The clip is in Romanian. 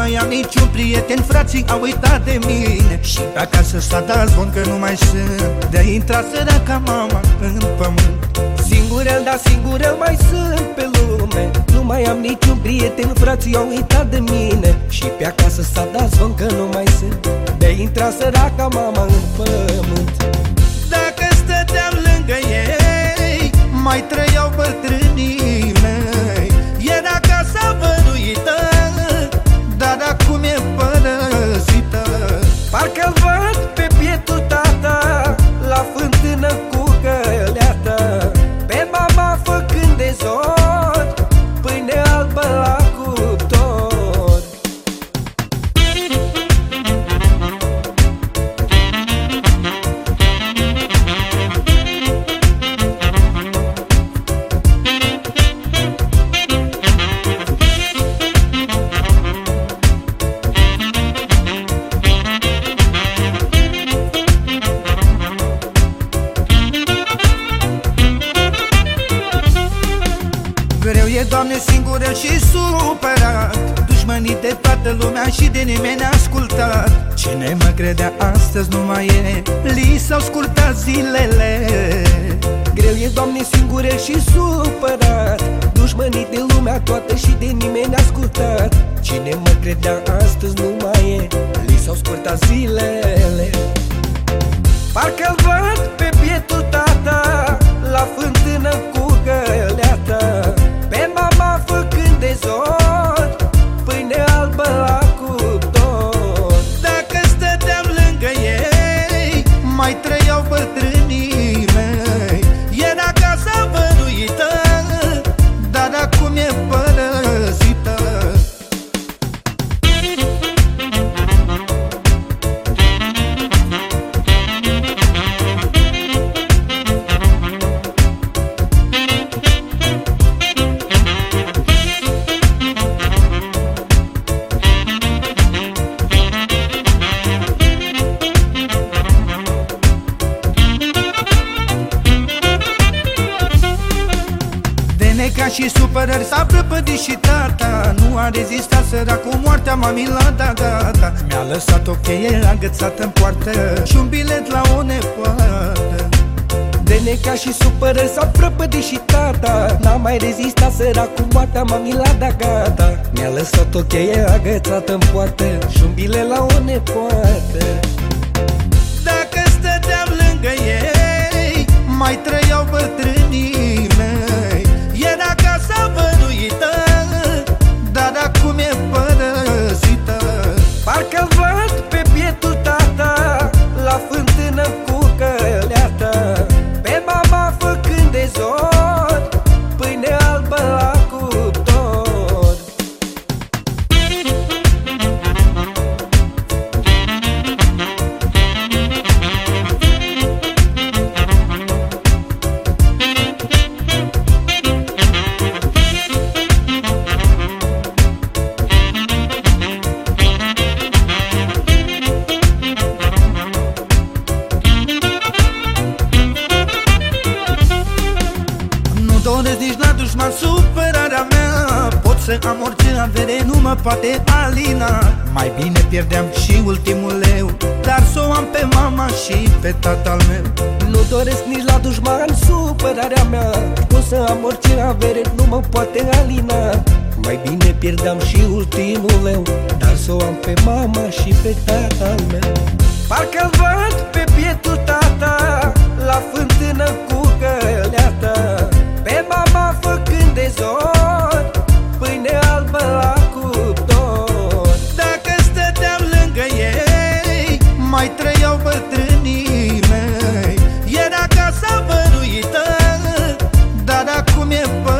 mai am niciun prieten Frații au uitat de mine. Și pe acasă s-a dat zvon că nu mai sunt. De-a intrat săraca mama în pământ. Singur el, dar singur el mai sunt pe lume. Nu mai am niciun prieten, frații au uitat de mine. Și pe acasă s-a dat zvon că nu mai sunt. De-a intrat săraca mama în pământ. Dacă stăteam lângă ei Mai trăiau bătrânii supărat. Dușmănii de toată lumea și de nimeni ascultat Cine mă credea astăzi nu mai e Li s-au scurtat zilele. Greu e, Doamne, singur el și supărat. Dușmănii de lumea toată și de nimeni ascultat Cine mă credea astăzi nu mai e Mai trăiau bătrânii supărări s-a prăpădit și tata. Nu a rezistat săracul moartea mami la da, da, da. Mi-a lăsat o cheie agățată în poartă Și un bilet la o nepoată. De neca și supărări s-a prăpădit și tata. N-a mai rezistat săracul moartea mami la da gata Mi-a lăsat o cheie agățată în poartă Și un bilet la o nepoată. Dacă stăteam lângă ei Mai trăiau bătrânii să am orice avere, nu mă poate alina. Mai bine pierdeam și ultimul leu Dar să o am pe mama și pe tatăl meu. Nu doresc nici la dușman supărarea mea Pot să am orice avere, nu mă poate alina. Mai bine pierdeam și ultimul leu Dar să o am pe mama și pe tatăl meu. Parcă-l văd pe bietul tata La fântână cu bătrânii mei. Era casa văruită Dar acum e păr